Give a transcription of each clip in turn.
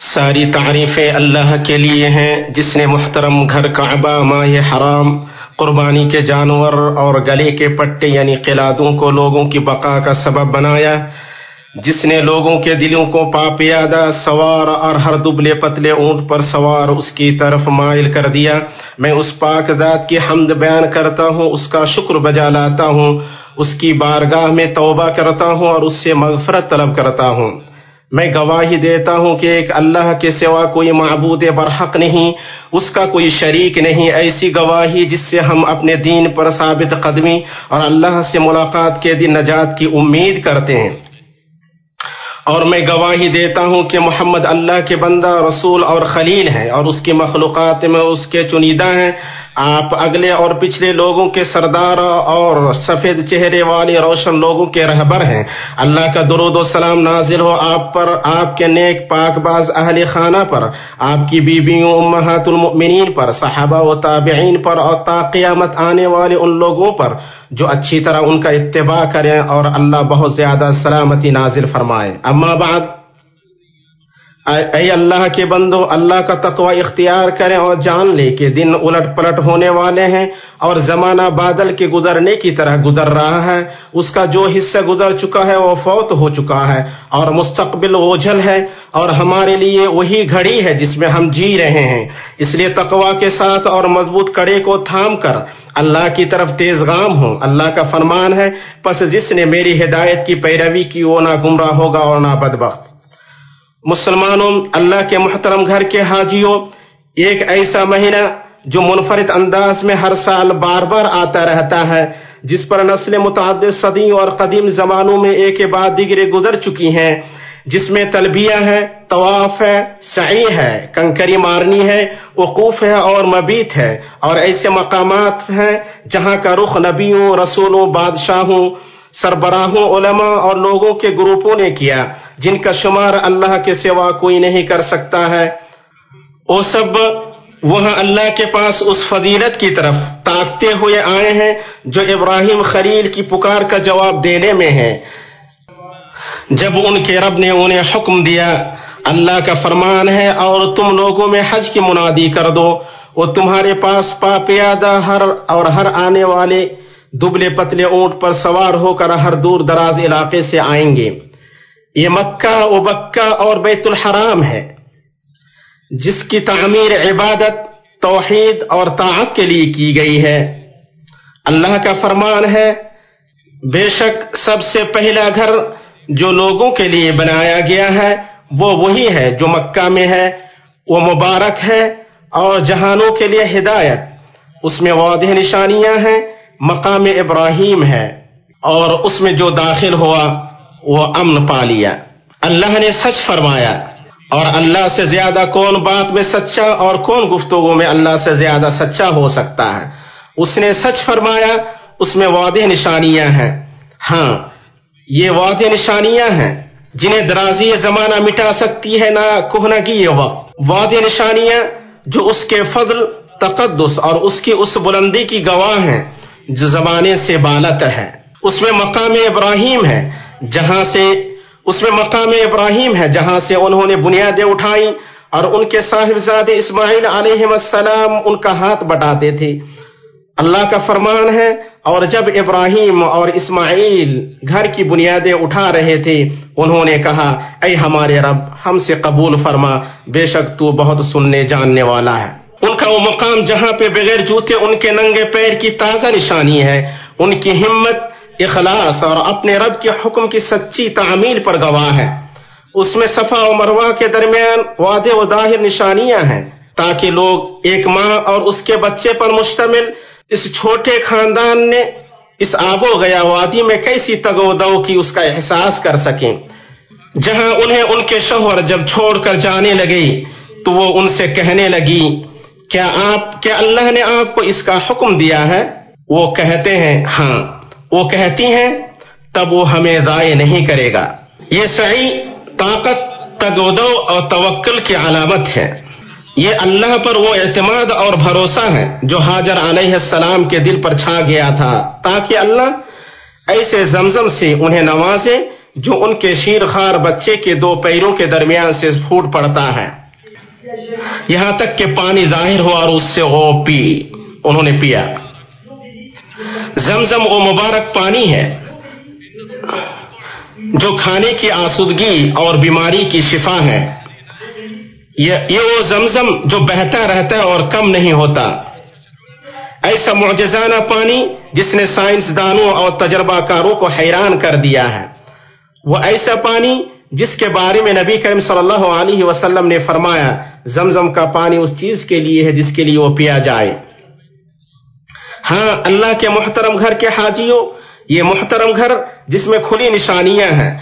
ساری تعریفیں اللہ کے لیے ہیں، جس نے محترم گھر کعبہ ماہ حرام، قربانی کے جانور اور گلے کے پٹے یعنی قلادوں کو لوگوں کی بقا کا سبب بنایا، جس نے لوگوں کے دلوں کو پاپیادہ سوار اور ہر دبلے پتلے اونٹ پر سوار اس کی طرف مائل کر دیا۔ میں اس پاک ذات کی حمد بیان کرتا ہوں، اس کا شکر بجا لاتا ہوں، اس کی بارگاہ میں توبہ کرتا ہوں اور اس سے مغفرت طلب کرتا ہوں۔ میں گواہی دیتا ہوں کہ ایک اللہ کے سوا کوئی معبود برحق نہیں، اس کا کوئی شریک نہیں۔ ایسی گواہی جس سے ہم اپنے دین پر ثابت قدمی اور اللہ سے ملاقات کے دن نجات کی امید کرتے ہیں۔ اور میں گواہی دیتا ہوں کہ محمد اللہ کے بندہ رسول اور خلیل ہیں اور اس کی مخلوقات میں اس کے چنیدہ ہیں۔ آپ اگلے اور پچھلے لوگوں کے سردار اور سفید چہرے والے روشن لوگوں کے رہبر ہیں۔ اللہ کا درود و سلام نازل ہو آپ پر، آپ کے نیک پاک باز اہل خانہ پر، آپ کی بیویوں امہات المؤمنین پر، صحابہ و تابعین پر اور تا قیامت آنے والے ان لوگوں پر جو اچھی طرح ان کا اتباع کریں اور اللہ بہت زیادہ سلامتی نازل فرمائے۔ اما بعد اے اللہ کے بندو، اللہ کا تقوی اختیار کریں اور جان لے کہ دن الٹ پلٹ ہونے والے ہیں اور زمانہ بادل کے گزرنے کی طرح گزر رہا ہے۔ اس کا جو حصہ گزر چکا ہے وہ فوت ہو چکا ہے اور مستقبل اوجھل ہے اور ہمارے لیے وہی گھڑی ہے جس میں ہم جی رہے ہیں۔ اس لیے تقوا کے ساتھ اور مضبوط کڑے کو تھام کر اللہ کی طرف تیز غام ہوں۔ اللہ کا فرمان ہے، پس جس نے میری ہدایت کی پیروی کی وہ نہ گمراہ ہوگا اور نہ بدبخت۔ مسلمانوں، اللہ کے محترم گھر کے حاجیوں، ایک ایسا مہینہ جو منفرد انداز میں ہر سال بار بار آتا رہتا ہے، جس پر نسل متعدد صدی اور قدیم زمانوں میں ایک بعد دیگرے گزر چکی ہیں۔ جس میں تلبیہ ہے، طواف ہے، سعی ہے، کنکری مارنی ہے، وقوف ہے اور مبیت ہے۔ اور ایسے مقامات ہیں جہاں کا رخ نبیوں، رسولوں، بادشاہوں، سربراہوں، علماء اور لوگوں کے گروپوں نے کیا۔ جن کا شمار اللہ کے سوا کوئی نہیں کر سکتا ہے۔ وہ سب وہاں اللہ کے پاس اس فضیلت کی طرف تاکتے ہوئے آئے ہیں جو ابراہیم خلیل کی پکار کا جواب دینے میں ہے جب ان کے رب نے انہیں حکم دیا، اللہ کا فرمان ہے، اور تم لوگوں میں حج کی منادی کر دو، وہ تمہارے پاس پا پیادہ ہر اور ہر آنے والے دبلے پتلے اونٹ پر سوار ہو کر ہر دور دراز علاقے سے آئیں گے۔ یہ مکہ و بکہ اور بیت الحرام ہے، جس کی تعمیر عبادت، توحید اور طاعت کے لیے کی گئی ہے۔ اللہ کا فرمان ہے، بے شک سب سے پہلا گھر جو لوگوں کے لیے بنایا گیا ہے، وہ وہی ہے جو مکہ میں ہے۔ وہ مبارک ہے اور جہانوں کے لیے ہدایت۔ اس میں واضح نشانیاں ہیں، مقام ابراہیم ہے۔ اور اس میں جو داخل ہوا وہ امن پا لیا۔ اللہ نے سچ فرمایا۔ اور اللہ سے زیادہ کون بات میں سچا اور کون گفتگو میں اللہ سے زیادہ سچا ہو سکتا ہے؟ اس نے سچ فرمایا، اس میں واضح نشانیاں ہیں۔ ہاں یہ واضح نشانیاں ہیں۔ جنہیں درازی زمانہ مٹا سکتی ہے نہ کوہنا کی یہ وقت۔ واضح نشانیاں جو اس کے فضل، تقدس اور اس کی اس بلندی کی گواہ ہیں، جو زمانے سے بالت ہے۔ اس میں مقام ابراہیم ہے۔ جہاں سے اس میں مقام ابراہیم ہے، جہاں سے انہوں نے بنیادیں اٹھائی اور ان کے صاحبزاد اسماعیل علیہ السلام ان کا ہاتھ بٹاتے تھے۔ اللہ کا فرمان ہے، اور جب ابراہیم اور اسماعیل گھر کی بنیادیں اٹھا رہے تھے، انہوں نے کہا، اے ہمارے رب، ہم سے قبول فرما، بے شک تو بہت سننے، جاننے والا ہے۔ ان کا وہ مقام جہاں پہ بغیر جوتے، ان کے ننگے پیر کی تازہ نشانی ہے۔ ان کی ہمت اخلاص اور اپنے رب کے حکم کی سچی تعمیل پر گواہ ہے۔ اس میں صفا و مروا کے درمیان وعدے و ظاہر نشانیاں ہیں تاکہ لوگ ایک ماں اور اس کے بچے پر مشتمل اس چھوٹے خاندان نے اس آب و گیا وادی میں کیسی تگ و دو کی اس کا احساس کر سکیں۔ جہاں انہیں ان کے شوہر جب چھوڑ کر جانے لگے تو وہ ان سے کہنے لگی، کیا آپ، کیا اللہ نے آپ کو اس کا حکم دیا ہے؟ وہ کہتے ہیں ہاں۔ وہ کہتی ہیں، تب وہ ہمیں ضائع نہیں کرے گا۔ یہ صحیح طاقت، تگودو اور توکل کی علامت ہے۔ یہ اللہ پر وہ اعتماد اور بھروسہ ہے جو حاضر علیہ السلام کے دل پر چھا گیا تھا، تاکہ اللہ ایسے زمزم سے انہیں نوازے جو ان کے شیر خار بچے کے دو پیروں کے درمیان سے پھوٹ پڑتا ہے۔ یہاں تک کہ پانی ظاہر ہوا اور اس سے وہ پی، انہوں نے پیا۔ زمزم وہ مبارک پانی ہے جو کھانے کی آسودگی اور بیماری کی شفا ہے۔ یہ وہ زمزم جو بہتا رہتا ہے اور کم نہیں ہوتا۔ ایسا معجزانہ پانی جس نے سائنسدانوں اور تجربہ کاروں کو حیران کر دیا ہے۔ وہ ایسا پانی جس کے بارے میں نبی کریم صلی اللہ علیہ وسلم نے فرمایا، زمزم کا پانی اس چیز کے لیے ہے جس کے لیے وہ پیا جائے۔ ہاں اللہ کے محترم گھر کے حاجیوں، یہ محترم گھر جس میں کھلی نشانیاں ہیں،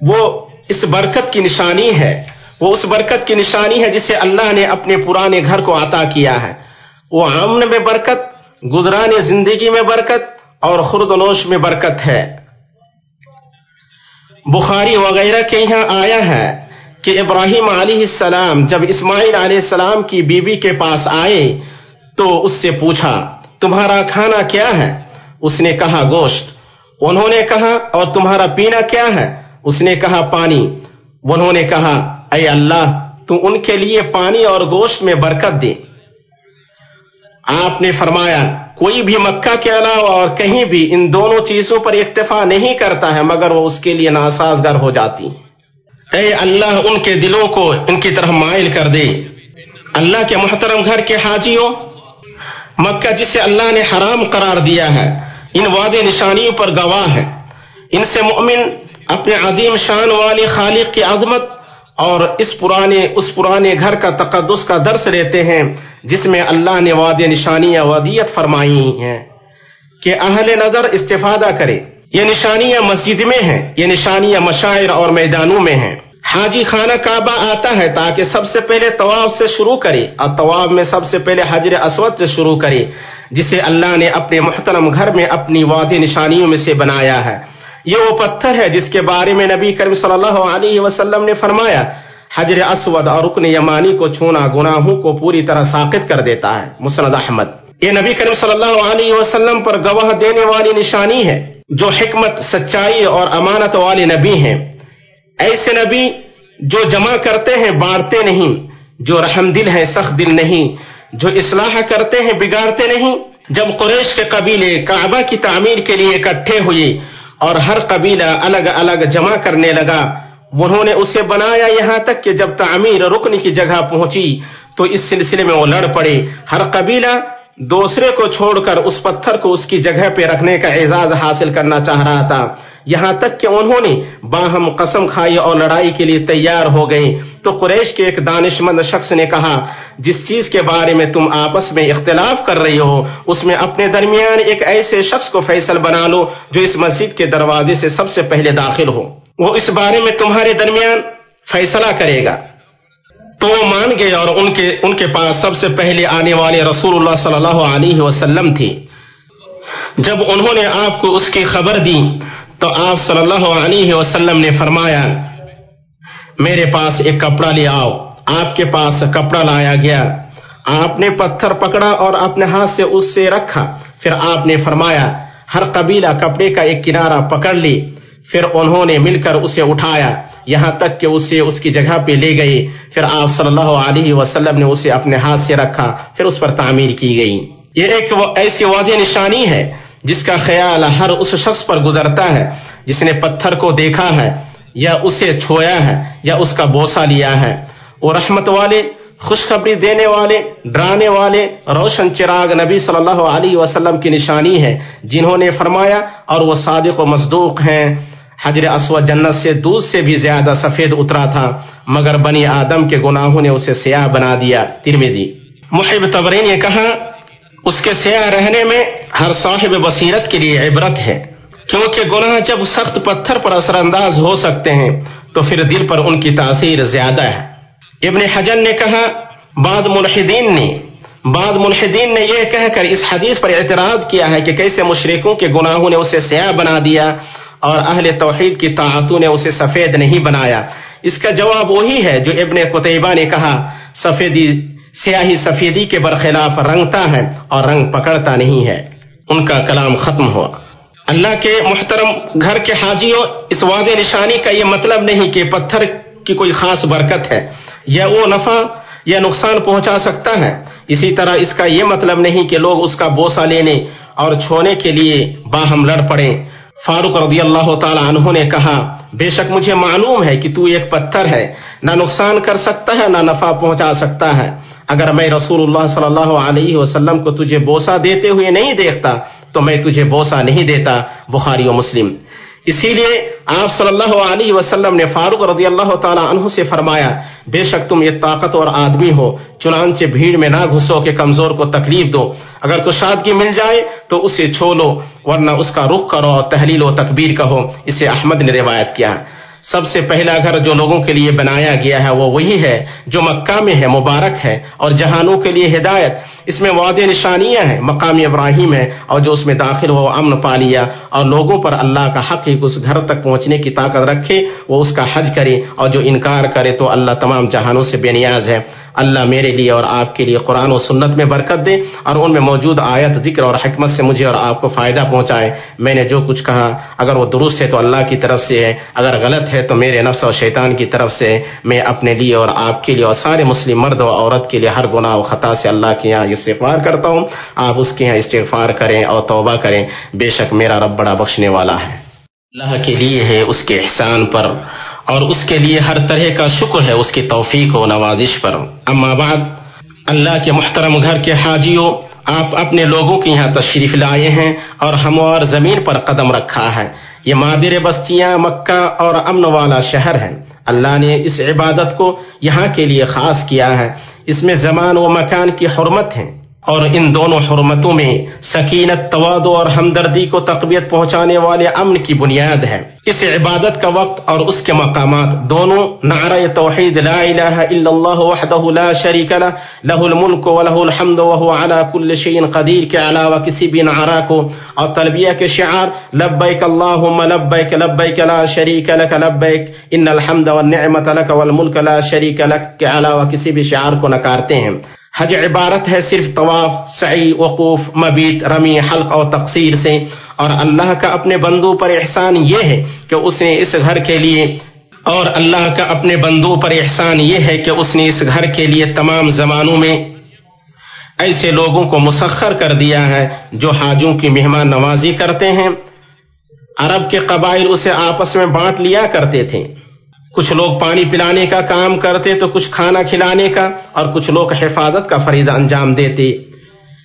وہ اس برکت کی نشانی ہے۔ وہ اس برکت کی نشانی ہے جسے اللہ نے اپنے پرانے گھر کو عطا کیا ہے۔ وہ امن میں برکت، گزران زندگی میں برکت اور خرد نوش میں برکت ہے۔ بخاری وغیرہ کے یہاں آیا ہے کہ ابراہیم علیہ السلام جب اسماعیل علیہ السلام کی بیوی کے پاس آئے تو اس سے پوچھا تمہارا کھانا کیا ہے؟ اس نے کہا، گوشت۔ انہوں نے کہا، اور تمہارا پینا کیا ہے؟ اس نے کہا، پانی۔ انہوں نے کہا، اے اللہ تو ان کے لیے پانی اور گوشت میں برکت دے۔ آپ نے فرمایا، کوئی بھی مکہ کے علاوہ اور کہیں بھی ان دونوں چیزوں پر اکتفا نہیں کرتا ہے، مگر وہ اس کے لیے ناسازگر ہو جاتی۔ اے اللہ، ان کے دلوں کو ان کی طرح مائل کر دے۔ اللہ کے محترم گھر کے حاجیوں مکہ جسے اللہ نے حرام قرار دیا ہے، ان واد نشانیوں پر گواہ ہے۔ ان سے مؤمن اپنے عظیم شان والے خالق کی عظمت اور اس پرانے اس پرانے گھر کا تقدس کا درس لیتے ہیں، جس میں اللہ نے واد نشانیاں ودیت فرمائی ہیں۔ کہ اہل نظر استفادہ کرے۔ یہ نشانیاں مسجد میں ہیں، یہ نشانیاں مشاعر اور میدانوں میں ہیں۔ حاجی خانہ کعبہ آتا ہے تاکہ سب سے پہلے طواف سے شروع کرے اور طواف میں سب سے پہلے حجر اسود سے شروع کرے، جسے اللہ نے اپنے محترم گھر میں اپنی واد نشانیوں میں سے بنایا ہے۔ یہ وہ پتھر ہے جس کے بارے میں نبی کرم صلی اللہ علیہ وسلم نے فرمایا، حجر اسود اور رکن یمانی کو چھونا گناہوں کو پوری طرح ساقت کر دیتا ہے۔ مسند احمد۔ یہ نبی کرم صلی اللہ علیہ وسلم پر گواہ دینے والی نشانی ہے، جو حکمت، سچائی اور امانت والے نبی ہیں۔ ایسے نبی جو جمع کرتے ہیں، بانٹتے نہیں، جو رحم دل ہے سخت دل نہیں، جو اصلاح کرتے ہیں، بگاڑتے نہیں، جب قریش کے قبیلے کعبہ کی تعمیر کے لیے اکٹھے ہوئے اور ہر قبیلہ الگ الگ جمع کرنے لگا، انہوں نے اسے بنایا یہاں تک کہ جب تعمیر رکن کی جگہ پہنچی تو اس سلسلے میں وہ لڑ پڑے۔ ہر قبیلہ دوسرے کو چھوڑ کر اس پتھر کو اس کی جگہ پہ رکھنے کا اعزاز حاصل کرنا چاہ رہا تھا۔ یہاں تک کہ انہوں نے باہم قسم کھائی اور لڑائی کے لیے تیار ہو گئے تو قریش کے ایک دانش مند شخص نے کہا، جس چیز کے بارے میں تم آپس میں اختلاف کر رہی ہو، اس میں اپنے درمیان ایک ایسے شخص کو فیصل بنا لو جو اس مسجد کے دروازے سے سب سے پہلے داخل ہو۔ وہ اس بارے میں تمہارے درمیان فیصلہ کرے گا۔ تو وہ مان گئے اور ان کے ان کے پاس سب سے پہلے آنے والے رسول اللہ صلی اللہ علیہ وسلم تھی جب انہوں نے آپ کو اس کی خبر دی تو آپ صلی اللہ علیہ وسلم نے فرمایا، میرے پاس ایک کپڑا لے آؤ۔ آپ کے پاس کپڑا لایا گیا۔ آپ نے پتھر پکڑا اور اپنے ہاتھ سے اس سے رکھا۔ پھر آپ نے فرمایا، ہر قبیلہ کپڑے کا ایک کنارہ پکڑ لی۔ پھر انہوں نے مل کر اسے اٹھایا۔ یہاں تک کہ اسے اس کی جگہ پہ لے گئے۔ پھر آپ صلی اللہ علیہ وسلم نے اسے اپنے ہاتھ سے رکھا۔ پھر اس پر تعمیر کی گئی۔ یہ ایک ایسی واضح نشانی ہے جس کا خیال ہر اس شخص پر گزرتا ہے، جس نے پتھر کو دیکھا ہے، یا اسے چھویا ہے، یا اس کا بوسا لیا ہے۔ وہ رحمت والے، خوشخبری دینے والے، ڈرانے والے، روشن چراغ نبی صلی اللہ علیہ وسلم کی نشانی ہے جنہوں نے فرمایا، اور وہ صادق و مصدوق ہیں۔ حجر اسود جنت سے دودھ سے بھی زیادہ سفید اترا تھا، مگر بنی آدم کے گناہوں نے اسے سیاہ بنا دیا۔ ترمیدی محب تبرین نے کہا اس کے سیاہ رہنے میں ہر صاحب بصیرت کے لیے عبرت ہے۔ کیونکہ گناہ جب سخت پتھر پر اثر انداز ہو سکتے ہیں، تو پھر دل پر ان کی تاثیر زیادہ ہے۔ ابن حجن نے کہا بعد ملحدین نے بعد ملحدین نے یہ کہہ کر اس حدیث پر اعتراض کیا ہے کہ کیسے مشرقوں کے گناہوں نے اسے سیاہ بنا دیا اور اہل توحید کی طاعتوں نے اسے سفید نہیں بنایا۔ اس کا جواب وہی ہے جو ابن قطبہ نے کہا، سفیدی سیاہی سفیدی کے برخلاف رنگتا ہے اور رنگ پکڑتا نہیں ہے۔ ان کا کلام ختم ہوا۔ اللہ کے محترم گھر کے حاجیوں، اس واضح نشانی کا یہ مطلب نہیں کہ پتھر کی کوئی خاص برکت ہے، یا وہ نفع، یا نقصان پہنچا سکتا ہے۔ اسی طرح اس کا یہ مطلب نہیں کہ لوگ اس کا بوسہ لینے اور چھونے کے لیے باہم لڑ پڑے فاروق رضی اللہ تعالی عنہ نے کہا، بے شک مجھے معلوم ہے کہ تو ایک پتھر ہے، نہ نقصان کر سکتا ہے، نہ نفع پہنچا سکتا ہے۔ اگر میں رسول اللہ صلی اللہ علیہ وسلم کو تجھے بوسا دیتے ہوئے نہیں دیکھتا، تو میں تجھے بوسا نہیں دیتا، بخاری و مسلم۔ اسی لیے آپ صلی اللہ علیہ وسلم نے فاروق رضی اللہ تعالی عنہ سے فرمایا، بے شک تم یہ طاقت اور آدمی ہو، چنانچہ بھیڑ میں نہ گھسو کہ کمزور کو تکلیف دو۔ اگر کچھ شادگی مل جائے تو اسے چھولو ورنہ اس کا رخ کرو تحلیل و تکبیر کہو۔ اسے احمد نے روایت کیا۔ سب سے پہلا گھر جو لوگوں کے لیے بنایا گیا ہے وہ وہی ہے جو مکہ میں ہے، مبارک ہے، اور جہانوں کے لیے ہدایت اس میں وعدے نشانیاں ہیں مقامی ابراہیم ہے اور جو اس میں داخل ہو، امن پا لیا اور لوگوں پر اللہ کا حق اس گھر تک پہنچنے کی طاقت رکھے، وہ اس کا حج کرے اور جو انکار کرے تو اللہ تمام جہانوں سے بے نیاز ہے۔ اللہ میرے لیے اور آپ کے لیے قرآن و سنت میں برکت دے اور ان میں موجود آیت ذکر اور حکمت سے مجھے اور آپ کو فائدہ پہنچائے۔ میں نے جو کچھ کہا، اگر وہ درست ہے تو اللہ کی طرف سے ہے، اگر غلط ہے تو میرے نفس اور شیطان کی طرف سے میں اپنے لیے اور آپ کے لیے اور سارے مسلم مرد و عورت کے لیے ہر گناہ و خطا سے اللہ کے یہاں استغفار کرتا ہوں، آپ اس کے یہاں استغفار کریں اور توبہ کریں۔ بے شک میرا رب بڑا بخشنے والا ہے۔ اللہ کے لیے ہے اس کے احسان پر، اور اس کے لیے ہر طرح کا شکر ہے۔ اس کی توفیق و نوازش پر۔ اما بعد، اللہ کے محترم گھر کے حاجیوں، آپ اپنے لوگوں کے یہاں تشریف لائے ہیں اور ہموار زمین پر قدم رکھا ہے۔ یہ مادر بستیاں مکہ اور امن والا شہر ہے اللہ نے اس عبادت کو یہاں کے لیے خاص کیا ہے۔ اس میں زمان و مکان کی حرمت ہیں۔ اور ان دونوں حرمتوں میں سکینت توادو اور ہمدردی کو تقویت پہنچانے والے امن کی بنیاد ہے۔ اس عبادت کا وقت اور اس کے مقامات دونوں نعرہ توحید لا الہ الا اللہ وحدہ لا شریک لہ لہ الملک و لہ الحمد وهو على كل شيء قدیر، کے علاوہ کسی بھی نعرہ کو اور تلبیہ کے شعار، لبیک اللہم، لبیک لبیک لا شریک لک، لبیک ان الحمد والنعمت لک والملک لا شریک لک، کے علاوہ کسی بھی شعار کو نکارتے ہیں۔ حج عبارت ہے صرف طواف، سعی، وقوف، مبیت، رمی، حلق اور تقسیر سے۔ اور اللہ کا اپنے بندو پر احسان یہ ہے کہ اس نے اس گھر کے لیے، اور اللہ کا اپنے بندو پر احسان یہ ہے کہ اس نے اس گھر کے لیے تمام زمانوں میں ایسے لوگوں کو مسخر کر دیا ہے جو حاجوں کی مہمان نوازی کرتے ہیں۔ عرب کے قبائل اسے آپس میں بانٹ لیا کرتے تھے۔ کچھ لوگ پانی پلانے کا کام کرتے تو کچھ کھانا کھلانے کا اور کچھ لوگ حفاظت کا فریضہ انجام دیتے۔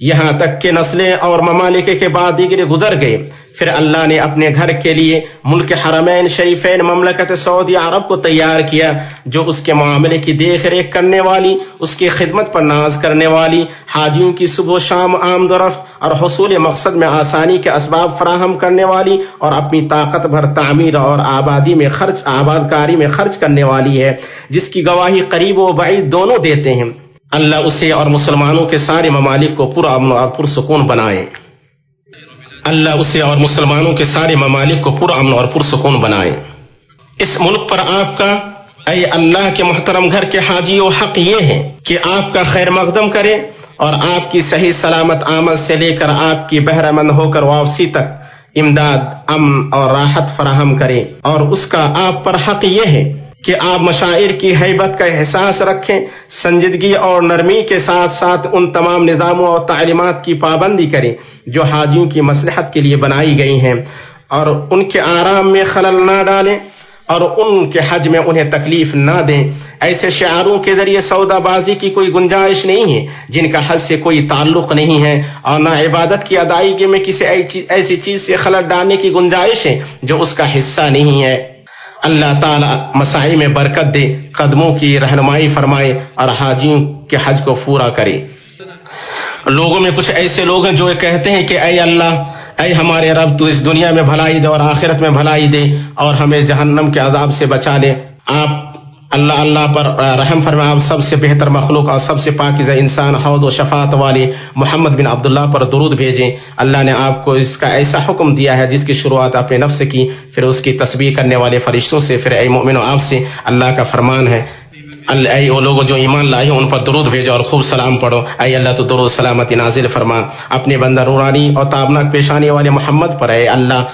یہاں تک کہ نسلیں اور ممالک کے بعد دیگر گزر گئے۔ پھر اللہ نے اپنے گھر کے لیے ملک حرمین شریفین مملکت سعودی عرب کو تیار کیا، جو اس کے معاملے کی دیکھ ریکھ کرنے والی، اس کی خدمت پر ناز کرنے والی، حاجیوں کی صبح و شام آمد و رفت اور حصول مقصد میں آسانی کے اسباب فراہم کرنے والی اور اپنی طاقت بھر تعمیر اور آبادی میں خرچ آباد کاری میں خرچ کرنے والی ہے، جس کی گواہی قریب و بعید دونوں دیتے ہیں۔ اللہ اسے اور مسلمانوں کے سارے ممالک کو پورا امن اور پرسکون بنائے۔ اللہ اسے اور مسلمانوں کے سارے ممالک کو پورا امن اور پرسکون بنائے۔ اس ملک پر آپ کا، اے اللہ کے محترم گھر کے حاجی و حق یہ ہے کہ آپ کا خیر مقدم کرے اور آپ کی صحیح سلامت آمد سے لے کر آپ کی بہرہ مند ہو کر واپسی تک امداد، امن اور راحت فراہم کرے۔ اور اس کا آپ پر حق یہ ہے کہ آپ مشاعر کی حیبت کا احساس رکھیں، سنجیدگی اور نرمی کے ساتھ ساتھ ان تمام نظاموں اور تعلیمات کی پابندی کریں جو حاجیوں کی مصلحت کے لیے بنائی گئی ہیں۔ اور ان کے آرام میں خلل نہ ڈالیں اور ان کے حج میں انہیں تکلیف نہ دیں۔ ایسے شعاروں کے ذریعے سودا بازی کی کوئی گنجائش نہیں ہے، جن کا حج سے کوئی تعلق نہیں ہے۔ اور نہ عبادت کی ادائیگی میں کسی ایسی چیز سے خلل ڈالنے کی گنجائش ہے جو اس کا حصہ نہیں ہے۔ اللہ تعالی مسائی میں برکت دے، قدموں کی رہنمائی فرمائے اور حاجیوں کے حج کو پورا کرے۔ لوگوں میں کچھ ایسے لوگ ہیں جو کہتے ہیں کہ اے اللہ، اے ہمارے رب، تو اس دنیا میں بھلائی دے اور آخرت میں بھلائی دے اور ہمیں جہنم کے عذاب سے بچا لے۔ آپ اللہ اللہ پر رحم فرما آپ سب سے بہتر مخلوق اور سب سے پاکیزہ انسان، حوض و شفاعت والے محمد بن عبداللہ پر درود بھیجیں۔ اللہ نے آپ کو اس کا ایسا حکم دیا ہے جس کی شروعات اپنے نفس کی، پھر اس کی تصویر کرنے والے فرشتوں سے، پھر اے مؤمن و آپ سے اللہ کا فرمان ہے۔ اے وہ لوگ جو ایمان لائے، ان پر درود بھیجو اور خوب سلام پڑھو۔ اے اللہ، تو درود سلامتی نازل فرما۔ اپنے بندہ نورانی اور تابناک پیشانی والے محمد پر اے اللہ،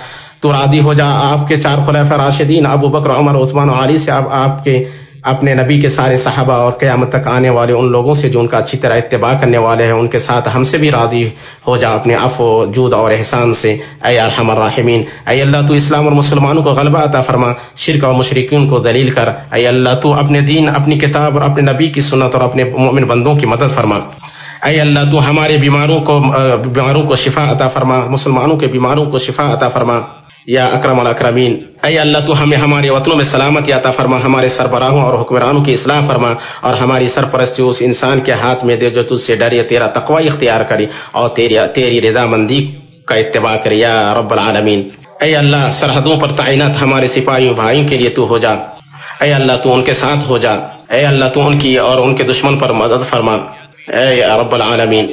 تو راضی ہو جا۔ آپ کے چار خلفۂ راشدین، ابو بکر، عمر، عثمان و علی سے آپ کے اپنے نبی کے سارے صحابہ اور قیامت تک آنے والے ان لوگوں سے جو ان کا اچھی طرح اتباع کرنے والے ہیں، ان کے ساتھ ہم سے بھی راضی ہو جا، اپنے عفو جود اور احسان سے۔ اے ارحم الراحمین، اے اللہ تو اسلام اور مسلمانوں کو غلبہ عطا فرما، شرک اور مشرقین کو دلیل کر۔ اے اللہ تو اپنے دین، اپنی کتاب اور اپنے نبی کی سنت اور اپنے مومن بندوں کی مدد فرما۔ اے اللہ تو ہمارے بیماروں کو بیماروں کو شفا عطا فرما، مسلمانوں کے بیماروں کو شفا عطا فرما۔ یا اکرم الاکرمین، اے اللہ تو ہمیں ہمارے وطنوں میں سلامت عطا فرما، ہمارے سربراہوں اور حکمرانوں کی اصلاح فرما اور ہماری سرپرستی اس انسان کے ہاتھ میں دے جو تجھ سے ڈرے تیرا تقوی اختیار کرے اور تیری تیری رضامندی کا اتباع کرے، یا رب العالمین۔ اے اللہ، سرحدوں پر تعینات ہمارے سپاہیوں بھائیوں کے لیے تو ہو جا۔ اے اللہ، تو ان کے ساتھ ہو جا۔ اے اللہ، تو ان کی اور ان کے دشمن پر مدد فرما۔ اے رب العالمین،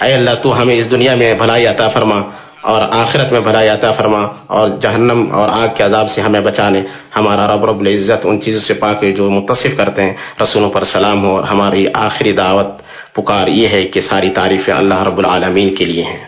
اے اللہ، تو ہمیں اس دنیا میں بھلائی عطا فرما۔ اور آخرت میں بھلائی عطا فرما اور جہنم اور آگ کے عذاب سے ہمیں بچانے ہمارا رب رب العزت ان چیزوں سے پاک جو متصف کرتے ہیں۔ رسولوں پر سلام ہو اور ہماری آخری دعوت پکار یہ ہے کہ ساری تعریفیں اللہ رب العالمین کے لیے ہیں۔